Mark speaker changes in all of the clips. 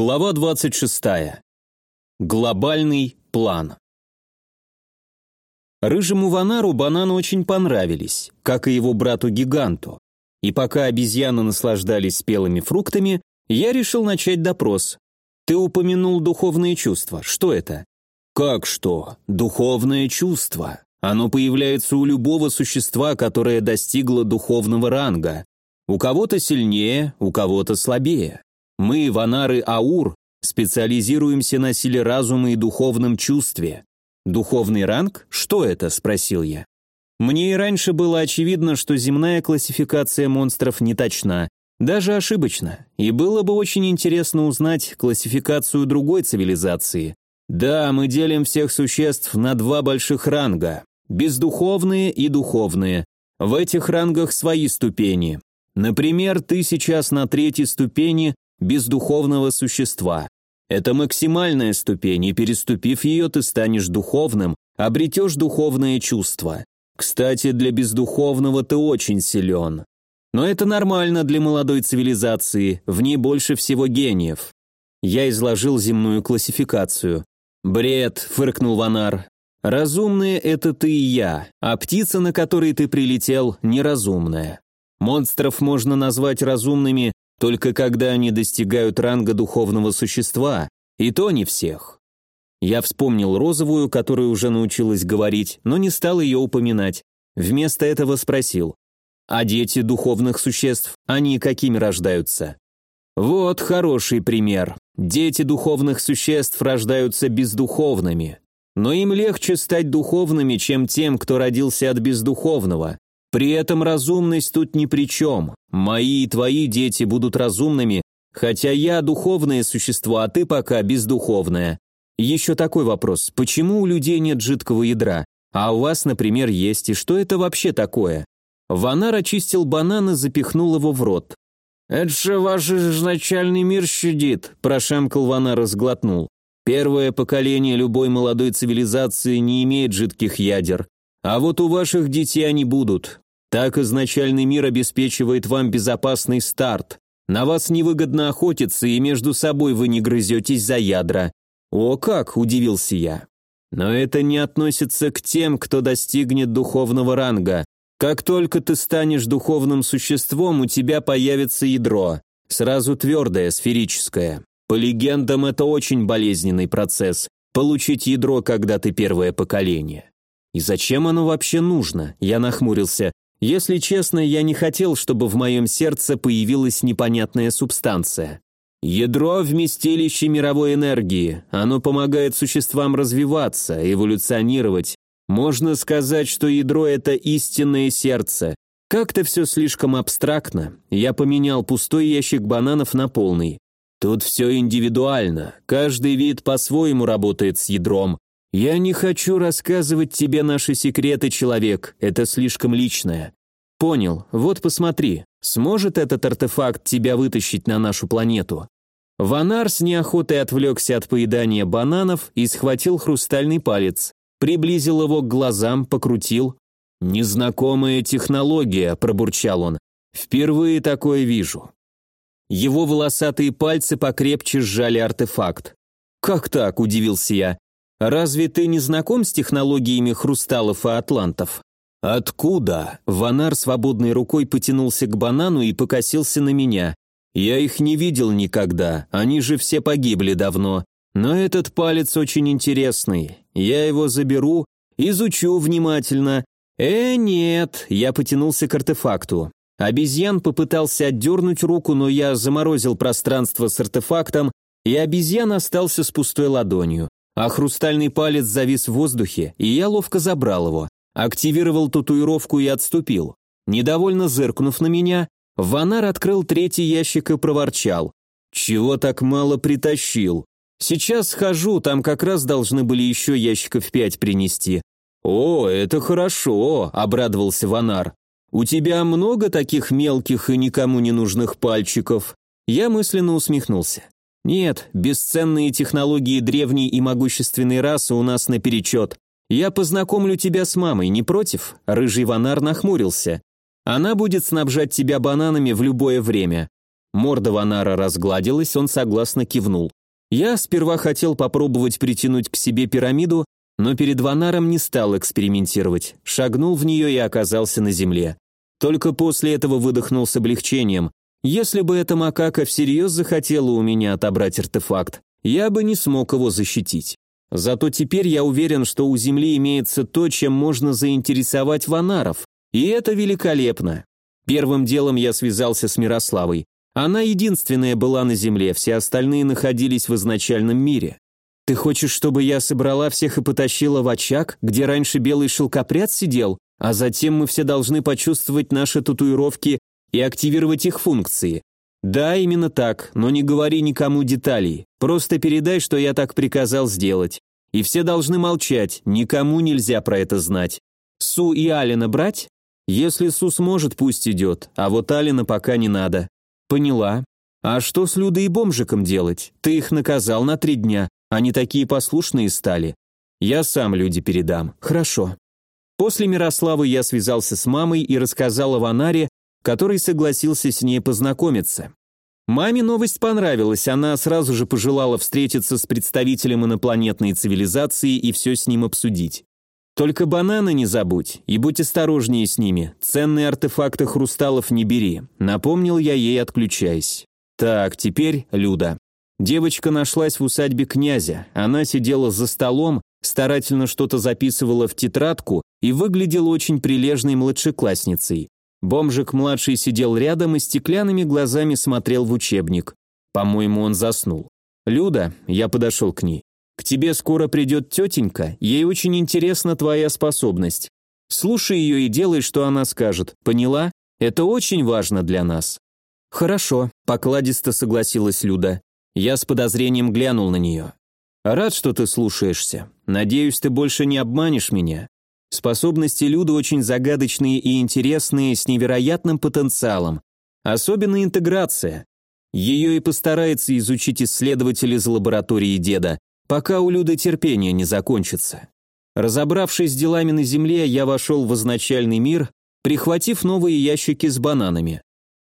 Speaker 1: Глава 26. Глобальный план. Рыжему Ванару бананы очень понравились, как и его брату-гиганту. И пока обезьяны наслаждались спелыми фруктами, я решил начать допрос. Ты упомянул духовные чувства. Что это? Как что? Духовное чувство. Оно появляется у любого существа, которое достигло духовного ранга. У кого-то сильнее, у кого-то слабее. Мы, ванары Аур, специализируемся на силе разума и духовном чувстве. Духовный ранг? Что это? спросил я. Мне и раньше было очевидно, что земная классификация монстров не точна, даже ошибочна, и было бы очень интересно узнать классификацию другой цивилизации. Да, мы делим всех существ на два больших ранга – бездуховные и духовные. В этих рангах свои ступени. Например, ты сейчас на третьей ступени бездуховного существа. Это максимальная ступень, и переступив ее, ты станешь духовным, обретешь духовное чувство. Кстати, для бездуховного ты очень силен. Но это нормально для молодой цивилизации, в ней больше всего гениев. Я изложил земную классификацию. «Бред», — фыркнул Ванар. «Разумные — это ты и я, а птица, на которой ты прилетел, неразумная. Монстров можно назвать разумными только когда они достигают ранга духовного существа, и то не всех. Я вспомнил розовую, которая уже научилась говорить, но не стал ее упоминать. Вместо этого спросил, а дети духовных существ, они какими рождаются? Вот хороший пример. Дети духовных существ рождаются бездуховными. Но им легче стать духовными, чем тем, кто родился от бездуховного. При этом разумность тут ни при чем. Мои и твои дети будут разумными, хотя я духовное существо, а ты пока бездуховное. Еще такой вопрос. Почему у людей нет жидкого ядра? А у вас, например, есть, и что это вообще такое? Ванар очистил банан и запихнул его в рот. «Это же ваш изначальный мир щадит», – прошамкал Ванар и сглотнул. «Первое поколение любой молодой цивилизации не имеет жидких ядер. А вот у ваших детей они будут. Так изначальный мир обеспечивает вам безопасный старт. На вас невыгодно охотиться, и между собой вы не грызетесь за ядра. О как, удивился я. Но это не относится к тем, кто достигнет духовного ранга. Как только ты станешь духовным существом, у тебя появится ядро. Сразу твердое, сферическое. По легендам, это очень болезненный процесс. Получить ядро, когда ты первое поколение. И зачем оно вообще нужно? Я нахмурился. Если честно, я не хотел, чтобы в моем сердце появилась непонятная субстанция. Ядро – вместилище мировой энергии. Оно помогает существам развиваться, эволюционировать. Можно сказать, что ядро – это истинное сердце. Как-то все слишком абстрактно. Я поменял пустой ящик бананов на полный. Тут все индивидуально. Каждый вид по-своему работает с ядром. «Я не хочу рассказывать тебе наши секреты, человек, это слишком личное». «Понял, вот посмотри, сможет этот артефакт тебя вытащить на нашу планету?» Ванар с неохотой отвлекся от поедания бананов и схватил хрустальный палец, приблизил его к глазам, покрутил. «Незнакомая технология», – пробурчал он. «Впервые такое вижу». Его волосатые пальцы покрепче сжали артефакт. «Как так?» – удивился я. Разве ты не знаком с технологиями хрусталов и атлантов? Откуда? Ванар свободной рукой потянулся к банану и покосился на меня. Я их не видел никогда, они же все погибли давно. Но этот палец очень интересный. Я его заберу, изучу внимательно. Э, нет, я потянулся к артефакту. Обезьян попытался отдернуть руку, но я заморозил пространство с артефактом, и обезьян остался с пустой ладонью а хрустальный палец завис в воздухе, и я ловко забрал его, активировал татуировку и отступил. Недовольно зыркнув на меня, Ванар открыл третий ящик и проворчал. «Чего так мало притащил? Сейчас схожу, там как раз должны были еще ящиков пять принести». «О, это хорошо», — обрадовался Ванар. «У тебя много таких мелких и никому не нужных пальчиков?» Я мысленно усмехнулся. Нет, бесценные технологии древней и могущественной расы у нас наперечет. Я познакомлю тебя с мамой, не против? Рыжий Ванар нахмурился. Она будет снабжать тебя бананами в любое время. Морда Ванара разгладилась, он согласно кивнул. Я сперва хотел попробовать притянуть к себе пирамиду, но перед Ванаром не стал экспериментировать, шагнул в нее и оказался на земле. Только после этого выдохнул с облегчением. Если бы эта макака всерьез захотела у меня отобрать артефакт, я бы не смог его защитить. Зато теперь я уверен, что у Земли имеется то, чем можно заинтересовать ванаров. И это великолепно. Первым делом я связался с Мирославой. Она единственная была на Земле, все остальные находились в изначальном мире. «Ты хочешь, чтобы я собрала всех и потащила в очаг, где раньше белый шелкопряд сидел, а затем мы все должны почувствовать наши татуировки и активировать их функции. Да, именно так, но не говори никому деталей. Просто передай, что я так приказал сделать. И все должны молчать, никому нельзя про это знать. Су и Алина брать? Если Су сможет, пусть идет, а вот Алина пока не надо. Поняла. А что с Людой и бомжиком делать? Ты их наказал на три дня, они такие послушные стали. Я сам люди передам. Хорошо. После Мирославы я связался с мамой и рассказал о Ванаре, который согласился с ней познакомиться. Маме новость понравилась, она сразу же пожелала встретиться с представителем инопланетной цивилизации и все с ним обсудить. Только бананы не забудь, и будь осторожнее с ними, ценные артефакты хрусталов не бери, напомнил я ей, отключаясь. Так, теперь Люда. Девочка нашлась в усадьбе князя, она сидела за столом, старательно что-то записывала в тетрадку и выглядела очень прилежной младшеклассницей. Бомжик-младший сидел рядом и стеклянными глазами смотрел в учебник. По-моему, он заснул. «Люда», я подошел к ней, «к тебе скоро придет тетенька, ей очень интересна твоя способность. Слушай ее и делай, что она скажет, поняла? Это очень важно для нас». «Хорошо», — покладисто согласилась Люда. Я с подозрением глянул на нее. «Рад, что ты слушаешься. Надеюсь, ты больше не обманешь меня. Способности Люды очень загадочные и интересные, с невероятным потенциалом. Особенно интеграция. Ее и постарается изучить исследователь из лаборатории деда, пока у Люды терпение не закончится. Разобравшись с делами на Земле, я вошел в изначальный мир, прихватив новые ящики с бананами.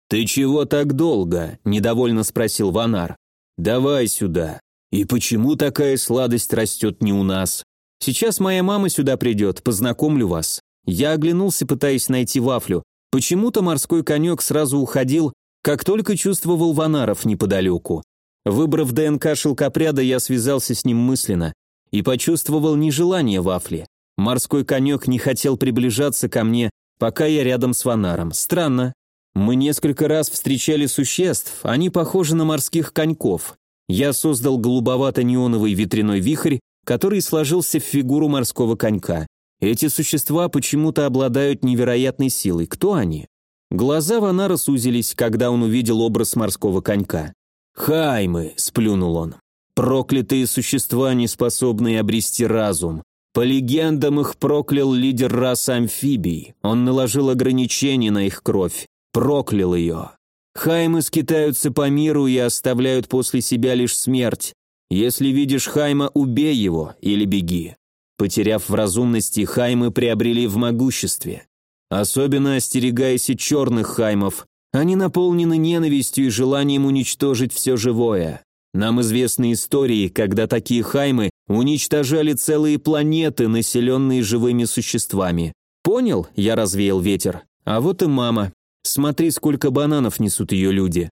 Speaker 1: «Ты чего так долго?» – недовольно спросил Ванар. «Давай сюда. И почему такая сладость растет не у нас?» Сейчас моя мама сюда придет, познакомлю вас». Я оглянулся, пытаясь найти вафлю. Почему-то морской конек сразу уходил, как только чувствовал ванаров неподалеку. Выбрав ДНК шелкопряда, я связался с ним мысленно и почувствовал нежелание вафли. Морской конек не хотел приближаться ко мне, пока я рядом с ванаром. Странно. Мы несколько раз встречали существ, они похожи на морских коньков. Я создал голубовато-неоновый ветряной вихрь который сложился в фигуру морского конька. Эти существа почему-то обладают невероятной силой. Кто они? Глаза Ванара сузились, когда он увидел образ морского конька. «Хаймы!» – сплюнул он. «Проклятые существа, не способные обрести разум. По легендам их проклял лидер расы амфибий. Он наложил ограничения на их кровь. Проклял ее. Хаймы скитаются по миру и оставляют после себя лишь смерть. Если видишь Хайма, убей его или беги. Потеряв в разумности, Хаймы приобрели в могуществе. Особенно остерегайся черных Хаймов. Они наполнены ненавистью и желанием уничтожить все живое. Нам известны истории, когда такие Хаймы уничтожали целые планеты, населенные живыми существами. Понял? Я развеял ветер. А вот и мама. Смотри, сколько бананов несут ее люди.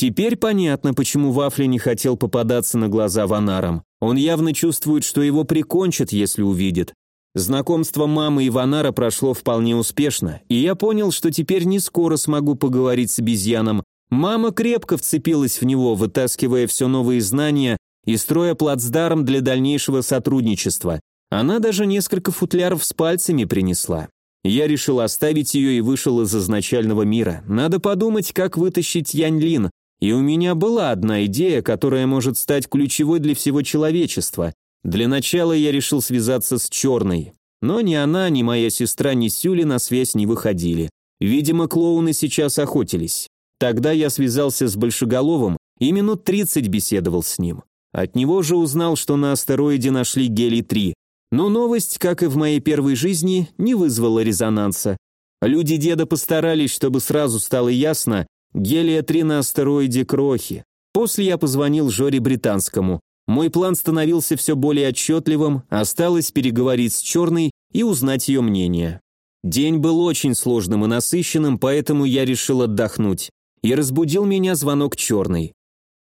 Speaker 1: Теперь понятно, почему Вафли не хотел попадаться на глаза Ванарам. Он явно чувствует, что его прикончат, если увидит. Знакомство мамы и Ванара прошло вполне успешно, и я понял, что теперь не скоро смогу поговорить с обезьяном. Мама крепко вцепилась в него, вытаскивая все новые знания и строя плацдарм для дальнейшего сотрудничества. Она даже несколько футляров с пальцами принесла. Я решил оставить ее и вышел из изначального мира. Надо подумать, как вытащить Янь Лин, и у меня была одна идея, которая может стать ключевой для всего человечества. Для начала я решил связаться с Черной. Но ни она, ни моя сестра, ни Сюли на связь не выходили. Видимо, клоуны сейчас охотились. Тогда я связался с Большеголовым и минут 30 беседовал с ним. От него же узнал, что на астероиде нашли гелий-3. Но новость, как и в моей первой жизни, не вызвала резонанса. Люди деда постарались, чтобы сразу стало ясно, Гелия-3 на астероиде Крохи. После я позвонил Жоре Британскому. Мой план становился все более отчетливым, осталось переговорить с Черной и узнать ее мнение. День был очень сложным и насыщенным, поэтому я решил отдохнуть. И разбудил меня звонок Черной.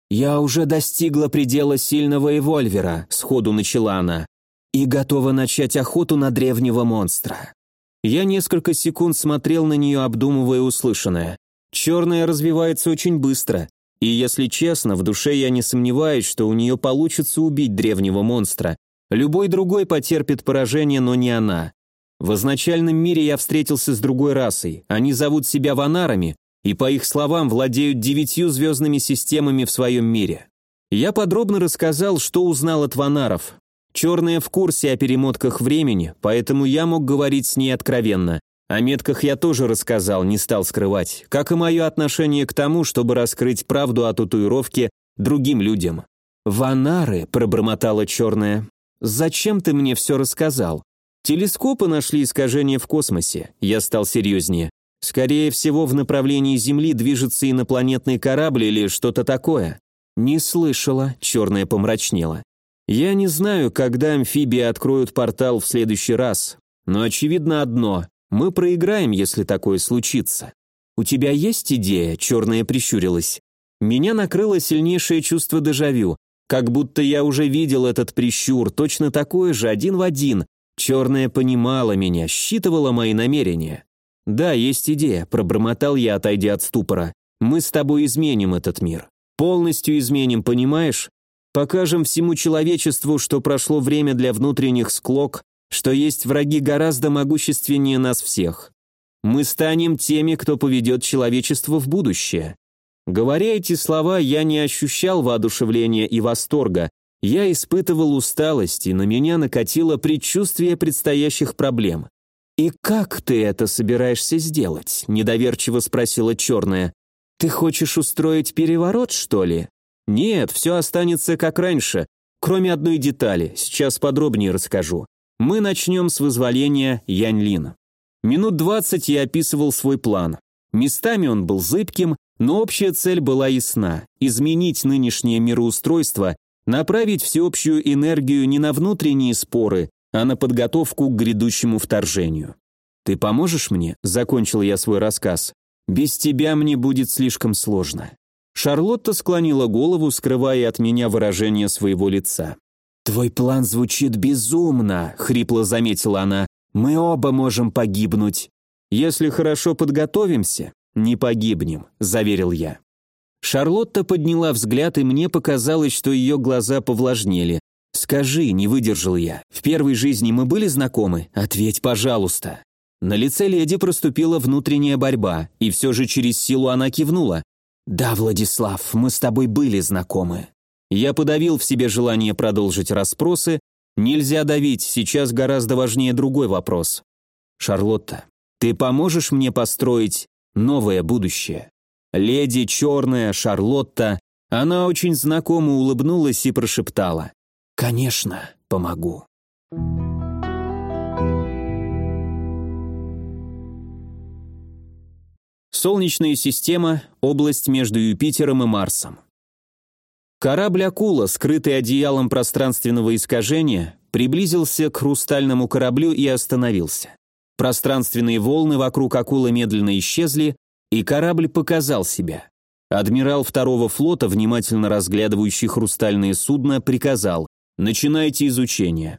Speaker 1: «Я уже достигла предела сильного эвольвера», — сходу начала она, «и готова начать охоту на древнего монстра». Я несколько секунд смотрел на нее, обдумывая услышанное. Черная развивается очень быстро, и, если честно, в душе я не сомневаюсь, что у нее получится убить древнего монстра. Любой другой потерпит поражение, но не она. В изначальном мире я встретился с другой расой. Они зовут себя ванарами, и, по их словам, владеют девятью звездными системами в своем мире. Я подробно рассказал, что узнал от ванаров. Черная в курсе о перемотках времени, поэтому я мог говорить с ней откровенно. О метках я тоже рассказал, не стал скрывать, как и мое отношение к тому, чтобы раскрыть правду о татуировке другим людям. «Ванары», — пробормотала черная, — «зачем ты мне все рассказал?» Телескопы нашли искажения в космосе. Я стал серьезнее. Скорее всего, в направлении Земли движется инопланетный корабль или что-то такое. Не слышала, черная помрачнела. Я не знаю, когда амфибии откроют портал в следующий раз, но очевидно одно – мы проиграем, если такое случится. У тебя есть идея? Черная прищурилась. Меня накрыло сильнейшее чувство дежавю, как будто я уже видел этот прищур, точно такое же, один в один. Черная понимала меня, считывала мои намерения. «Да, есть идея», – пробормотал я, отойдя от ступора. «Мы с тобой изменим этот мир. Полностью изменим, понимаешь? Покажем всему человечеству, что прошло время для внутренних склок, что есть враги гораздо могущественнее нас всех. Мы станем теми, кто поведет человечество в будущее». Говоря эти слова, я не ощущал воодушевления и восторга. Я испытывал усталость, и на меня накатило предчувствие предстоящих проблем. «И как ты это собираешься сделать?» – недоверчиво спросила черная. «Ты хочешь устроить переворот, что ли?» «Нет, все останется как раньше, кроме одной детали, сейчас подробнее расскажу. Мы начнем с вызволения Яньлин. Минут двадцать я описывал свой план. Местами он был зыбким, но общая цель была ясна – изменить нынешнее мироустройство, направить всеобщую энергию не на внутренние споры, а на подготовку к грядущему вторжению. «Ты поможешь мне?» – закончил я свой рассказ. «Без тебя мне будет слишком сложно». Шарлотта склонила голову, скрывая от меня выражение своего лица. «Твой план звучит безумно», — хрипло заметила она. «Мы оба можем погибнуть». «Если хорошо подготовимся, не погибнем», — заверил я. Шарлотта подняла взгляд, и мне показалось, что ее глаза повлажнели. «Скажи», — не выдержал я, — «в первой жизни мы были знакомы? Ответь, пожалуйста». На лице леди проступила внутренняя борьба, и все же через силу она кивнула. «Да, Владислав, мы с тобой были знакомы». Я подавил в себе желание продолжить расспросы. Нельзя давить, сейчас гораздо важнее другой вопрос. «Шарлотта, ты поможешь мне построить новое будущее?» Леди черная, Шарлотта, она очень знакомо улыбнулась и прошептала. Конечно, помогу. Солнечная система – область между Юпитером и Марсом. Корабль «Акула», скрытый одеялом пространственного искажения, приблизился к хрустальному кораблю и остановился. Пространственные волны вокруг акулы медленно исчезли, и корабль показал себя. Адмирал второго флота, внимательно разглядывающий хрустальные судна, приказал Начинайте изучение.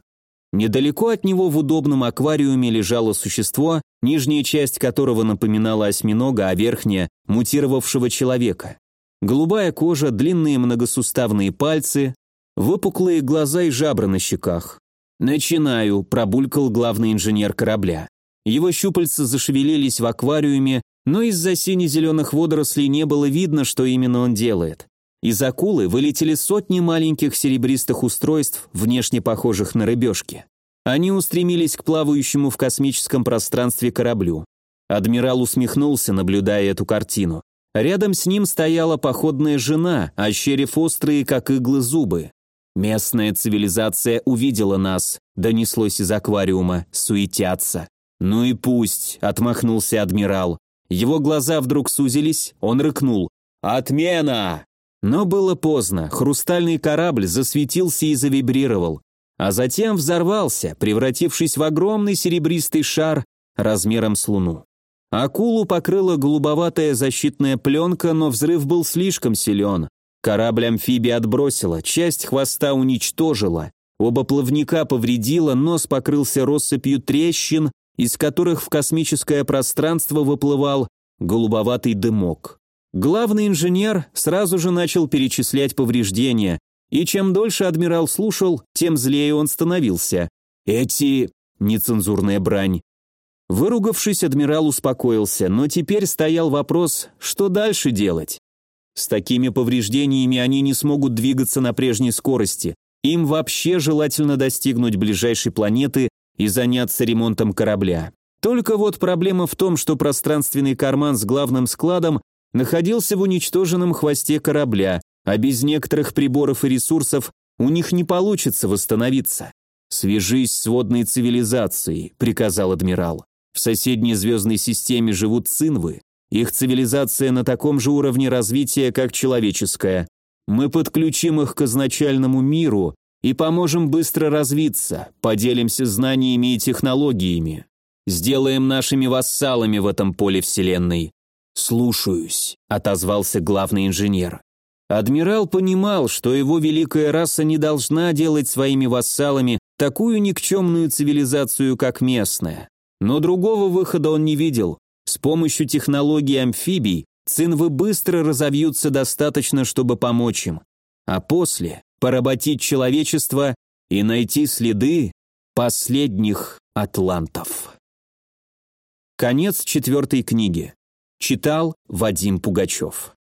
Speaker 1: Недалеко от него в удобном аквариуме лежало существо, нижняя часть которого напоминала осьминога, а верхняя – мутировавшего человека. Голубая кожа, длинные многосуставные пальцы, выпуклые глаза и жабры на щеках. «Начинаю», – пробулькал главный инженер корабля. Его щупальца зашевелились в аквариуме, но из-за сине-зеленых водорослей не было видно, что именно он делает. Из акулы вылетели сотни маленьких серебристых устройств, внешне похожих на рыбешки. Они устремились к плавающему в космическом пространстве кораблю. Адмирал усмехнулся, наблюдая эту картину. Рядом с ним стояла походная жена, ощерив острые, как иглы, зубы. «Местная цивилизация увидела нас», — донеслось из аквариума, суетятся. «Ну и пусть», — отмахнулся адмирал. Его глаза вдруг сузились, он рыкнул. «Отмена!» Но было поздно, хрустальный корабль засветился и завибрировал, а затем взорвался, превратившись в огромный серебристый шар размером с луну. Акулу покрыла голубоватая защитная пленка, но взрыв был слишком силен. Корабль-амфибия отбросила, часть хвоста уничтожила, оба плавника повредила, нос покрылся россыпью трещин, из которых в космическое пространство выплывал голубоватый дымок. Главный инженер сразу же начал перечислять повреждения, и чем дольше адмирал слушал, тем злее он становился. «Эти...» — нецензурная брань. Выругавшись, адмирал успокоился, но теперь стоял вопрос, что дальше делать. С такими повреждениями они не смогут двигаться на прежней скорости. Им вообще желательно достигнуть ближайшей планеты и заняться ремонтом корабля. Только вот проблема в том, что пространственный карман с главным складом находился в уничтоженном хвосте корабля, а без некоторых приборов и ресурсов у них не получится восстановиться. «Свяжись с водной цивилизацией», — приказал адмирал. «В соседней звездной системе живут цинвы. Их цивилизация на таком же уровне развития, как человеческая. Мы подключим их к изначальному миру и поможем быстро развиться, поделимся знаниями и технологиями. Сделаем нашими вассалами в этом поле Вселенной. «Слушаюсь», — отозвался главный инженер. Адмирал понимал, что его великая раса не должна делать своими вассалами такую никчемную цивилизацию, как местная. Но другого выхода он не видел. С помощью технологии амфибий цинвы быстро разовьются достаточно, чтобы помочь им. А после поработить человечество и найти следы последних атлантов. Конец четвертой книги. Читал Вадим Пугачев.